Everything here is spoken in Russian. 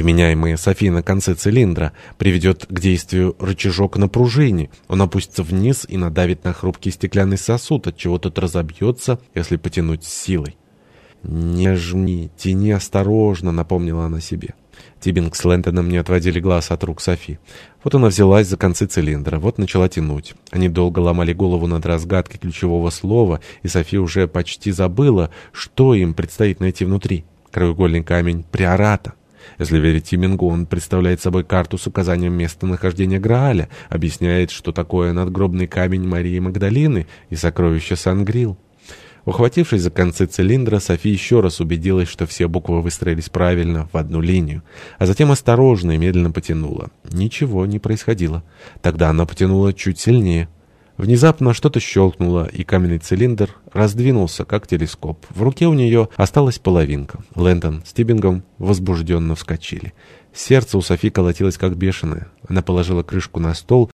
применяемый Софи на конце цилиндра, приведет к действию рычажок на пружине. Он опустится вниз и надавит на хрупкий стеклянный сосуд, от чего тот разобьется, если потянуть силой. «Не жми, тяни осторожно», — напомнила она себе. Тибинг с Лэнтоном не отводили глаз от рук Софи. Вот она взялась за концы цилиндра, вот начала тянуть. Они долго ломали голову над разгадкой ключевого слова, и Софи уже почти забыла, что им предстоит найти внутри. Краеугольный камень приората. Если верить Тимингу, он представляет собой карту с указанием местонахождения Грааля, объясняет, что такое надгробный камень Марии Магдалины и сокровище Сан-Грил. Ухватившись за концы цилиндра, Софи еще раз убедилась, что все буквы выстроились правильно, в одну линию, а затем осторожно и медленно потянула. Ничего не происходило. Тогда она потянула чуть сильнее. Внезапно что-то щелкнуло, и каменный цилиндр раздвинулся, как телескоп. В руке у нее осталась половинка. Лэнтон с Тибингом возбужденно вскочили. Сердце у Софи колотилось как бешеное. Она положила крышку на стол